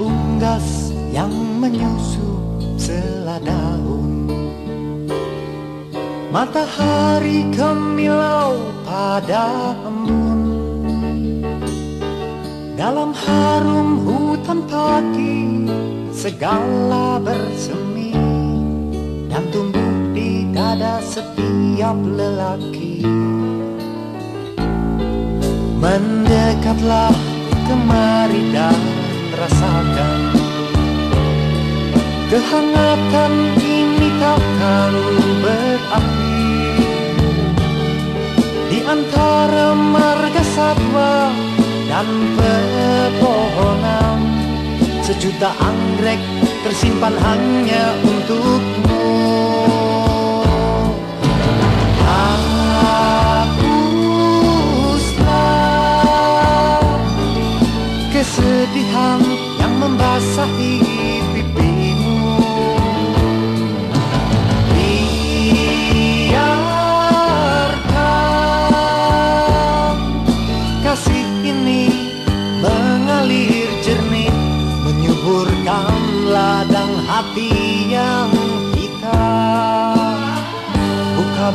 deras yang menyusup seladaun Matahari kemilau pada embun. Dalam harum hutan pagi segala bersemi. Dan tumbuh di dada setiap lelaki. Mendekatlah kemari dan Kehangatan ini takkan berakhir Di antara marga satwa dan pepohonan Sejuta anggrek tersimpan hanya untukmu. Kesedihan yang membasahi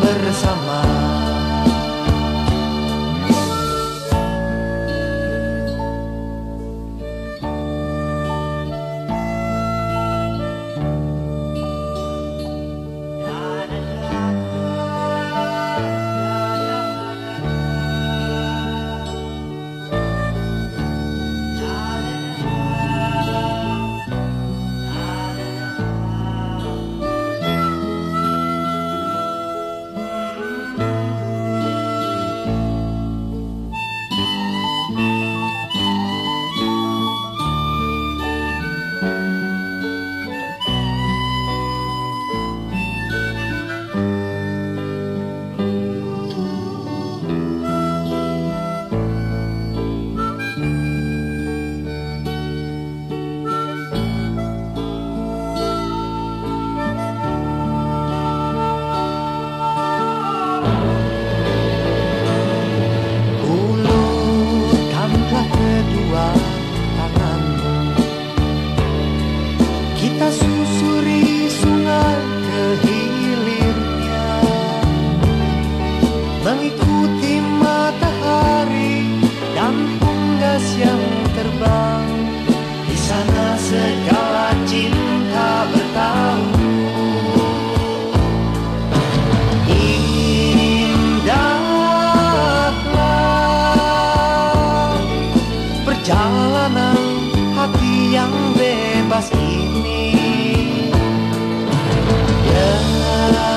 de rezar yang terbang. Di sana segala cinta Indahlah perjalanan hati yang bebas ini. Lekaslah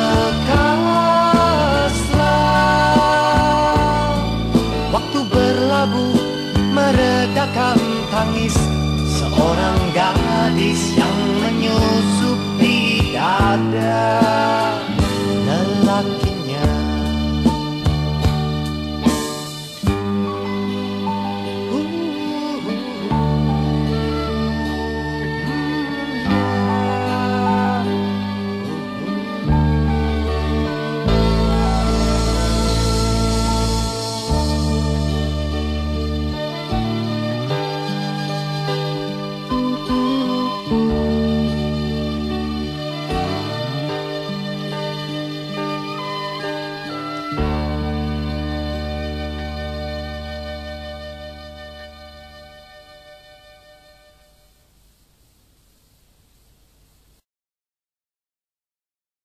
Alicia.